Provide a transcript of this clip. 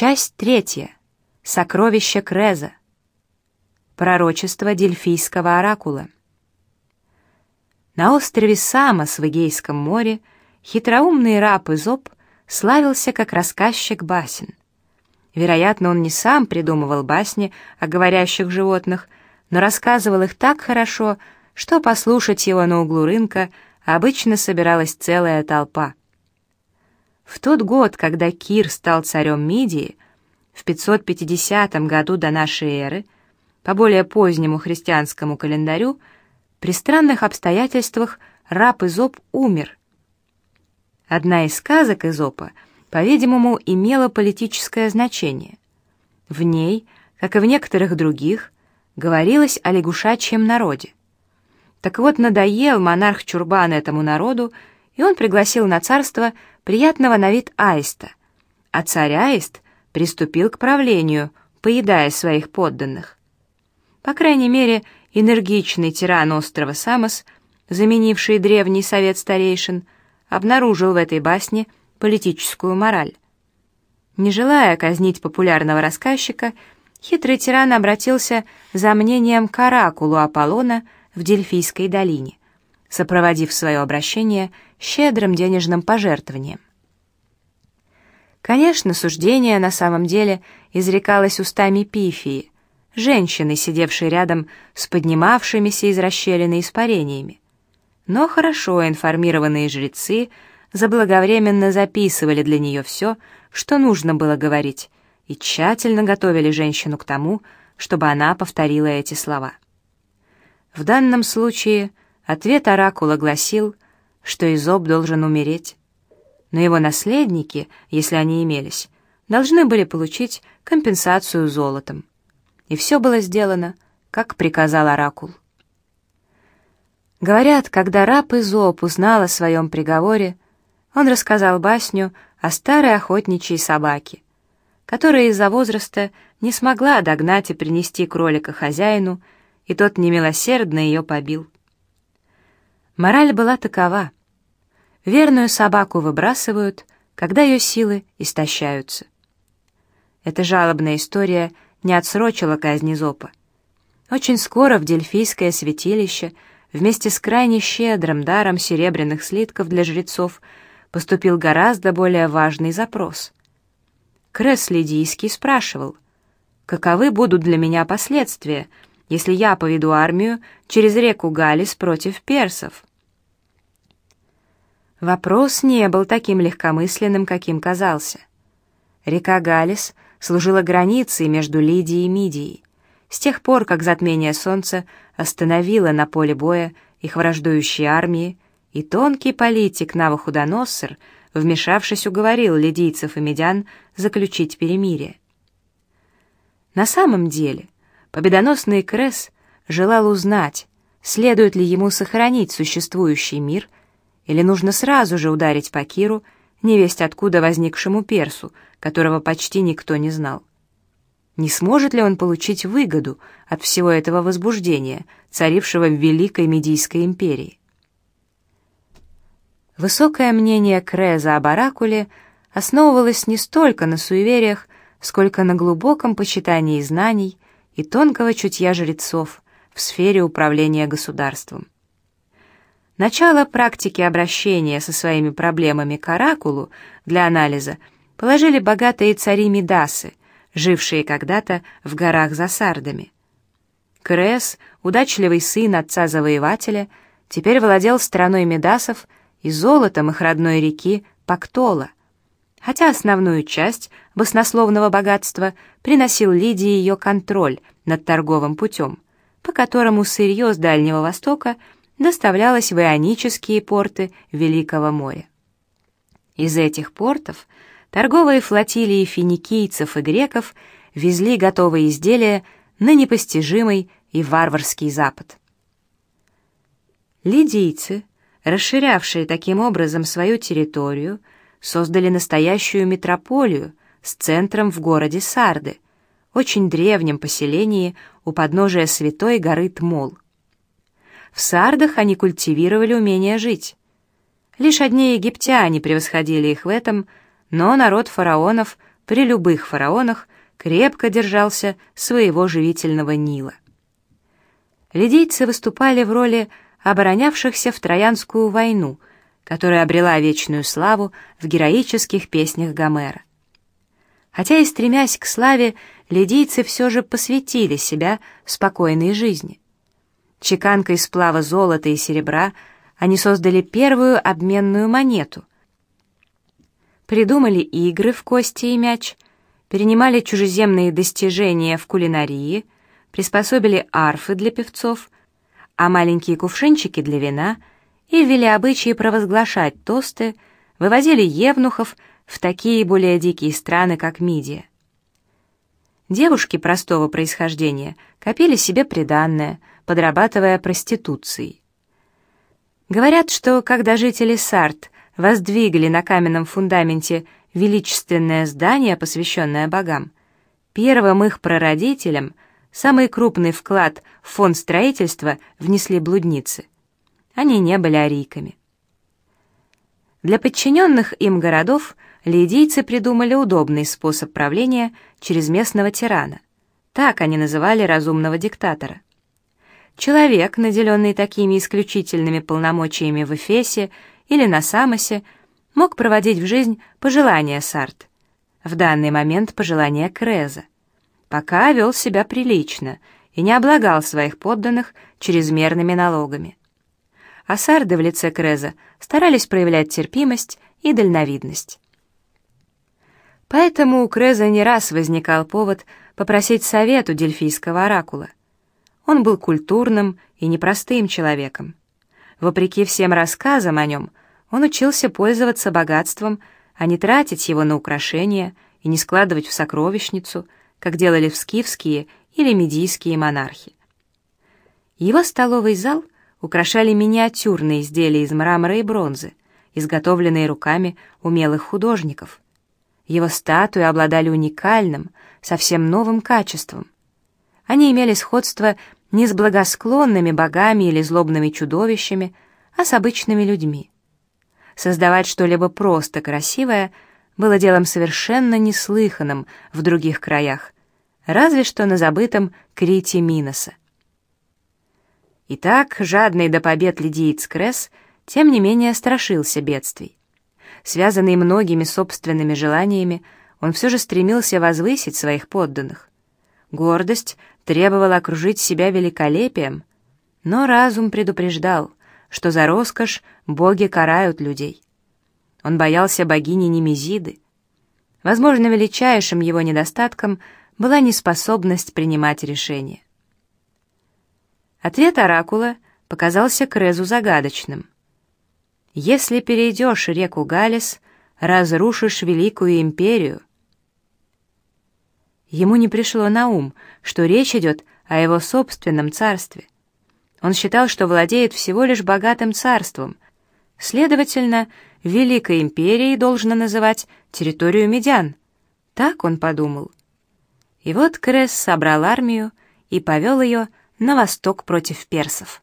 Часть третья. Сокровища Креза. Пророчество Дельфийского оракула. На острове Самос в Эгейском море хитроумный раб Изоп славился как рассказчик басен. Вероятно, он не сам придумывал басни о говорящих животных, но рассказывал их так хорошо, что послушать его на углу рынка обычно собиралась целая толпа. В тот год, когда Кир стал царем Мидии, в 550 году до нашей эры, по более позднему христианскому календарю, при странных обстоятельствах раб Изоп умер. Одна из сказок Изопа, по-видимому, имела политическое значение. В ней, как и в некоторых других, говорилось о лягушачьем народе. Так вот, надоел монарх Чурбан этому народу, и он пригласил на царство приятного на вид аиста, а царь аист приступил к правлению, поедая своих подданных. По крайней мере, энергичный тиран острова Самос, заменивший древний совет старейшин, обнаружил в этой басне политическую мораль. Не желая казнить популярного рассказчика, хитрый тиран обратился за мнением к оракулу Аполлона в Дельфийской долине, сопроводив свое обращение щедрым денежным пожертвованием. Конечно, суждение на самом деле изрекалось устами Пифии, женщины, сидевшей рядом с поднимавшимися из расщелины испарениями. Но хорошо информированные жрецы заблаговременно записывали для нее все, что нужно было говорить, и тщательно готовили женщину к тому, чтобы она повторила эти слова. В данном случае ответ оракула гласил, что Изоб должен умереть, но его наследники, если они имелись, должны были получить компенсацию золотом. И все было сделано, как приказал оракул. Говорят, когда раб Изоп узнал о своем приговоре, он рассказал басню о старой охотничьей собаке, которая из-за возраста не смогла догнать и принести кролика хозяину, и тот немилосердно ее побил. Мораль была такова. Верную собаку выбрасывают, когда ее силы истощаются. Эта жалобная история не отсрочила казни Зопа. Очень скоро в Дельфийское святилище вместе с крайне щедрым даром серебряных слитков для жрецов поступил гораздо более важный запрос. Крес Лидийский спрашивал, каковы будут для меня последствия, если я поведу армию через реку Галис против персов. Вопрос не был таким легкомысленным, каким казался. Река Галис служила границей между Лидией и Мидией. С тех пор, как затмение солнца остановило на поле боя их враждующие армии, и тонкий политик Навуходоносор, вмешавшись, уговорил лидийцев и медян заключить перемирие. На самом деле, Победоносный Крес желал узнать, следует ли ему сохранить существующий мир, или нужно сразу же ударить по Киру, невесть откуда возникшему персу, которого почти никто не знал. Не сможет ли он получить выгоду от всего этого возбуждения, царившего в Великой Медийской империи? Высокое мнение Креза об Оракуле основывалось не столько на суевериях, сколько на глубоком почитании знаний и тонкого чутья жрецов в сфере управления государством. Начало практики обращения со своими проблемами к оракулу для анализа положили богатые цари Мидасы, жившие когда-то в горах за Сардами. Крес, удачливый сын отца-завоевателя, теперь владел страной Медасов и золотом их родной реки Пактола, хотя основную часть баснословного богатства приносил Лидии ее контроль над торговым путем, по которому сырье с Дальнего Востока доставлялось в ионические порты Великого моря. Из этих портов торговые флотилии финикийцев и греков везли готовые изделия на непостижимый и варварский Запад. Лидийцы, расширявшие таким образом свою территорию, создали настоящую метрополию с центром в городе Сарды, очень древнем поселении у подножия святой горы Тмол. В Сардах они культивировали умение жить. Лишь одни египтяне превосходили их в этом, но народ фараонов при любых фараонах крепко держался своего живительного Нила. Лидийцы выступали в роли оборонявшихся в Троянскую войну, которая обрела вечную славу в героических песнях Гомера. Хотя и стремясь к славе, лидийцы все же посвятили себя спокойной жизни. Чеканкой сплава золота и серебра они создали первую обменную монету. Придумали игры в кости и мяч, перенимали чужеземные достижения в кулинарии, приспособили арфы для певцов, а маленькие кувшинчики для вина и ввели обычаи провозглашать тосты, вывозили евнухов в такие более дикие страны, как Мидия. Девушки простого происхождения копили себе приданное, подрабатывая проституцией. Говорят, что когда жители Сарт воздвигли на каменном фундаменте величественное здание, посвященное богам, первым их прародителям самый крупный вклад в фонд строительства внесли блудницы. Они не были арийками. Для подчиненных им городов лидийцы придумали удобный способ правления через местного тирана. Так они называли разумного диктатора. Человек, наделенный такими исключительными полномочиями в Эфесе или на Самосе, мог проводить в жизнь пожелания Сарт, в данный момент пожелания Креза, пока вел себя прилично и не облагал своих подданных чрезмерными налогами. А Сарды в лице Креза старались проявлять терпимость и дальновидность. Поэтому у Креза не раз возникал повод попросить совет у дельфийского оракула. Он был культурным и непростым человеком. Вопреки всем рассказам о нем, он учился пользоваться богатством, а не тратить его на украшения и не складывать в сокровищницу, как делали в скифские или медийские монархи. Его столовый зал украшали миниатюрные изделия из мрамора и бронзы, изготовленные руками умелых художников. Его статуи обладали уникальным, совсем новым качеством. Они имели сходство не с благосклонными богами или злобными чудовищами, а с обычными людьми. Создавать что-либо просто красивое было делом совершенно неслыханным в других краях, разве что на забытом Крите Миноса. Итак, жадный до побед лидиец Кресс, тем не менее страшился бедствий. Связанный многими собственными желаниями, он все же стремился возвысить своих подданных. Гордость требовала окружить себя великолепием, но разум предупреждал, что за роскошь боги карают людей. Он боялся богини Немезиды. Возможно, величайшим его недостатком была неспособность принимать решения. Ответ Оракула показался Крезу загадочным. «Если перейдешь реку Галис, разрушишь великую империю, Ему не пришло на ум, что речь идет о его собственном царстве. Он считал, что владеет всего лишь богатым царством. Следовательно, Великой империей должно называть территорию медян. Так он подумал. И вот Кресс собрал армию и повел ее на восток против персов.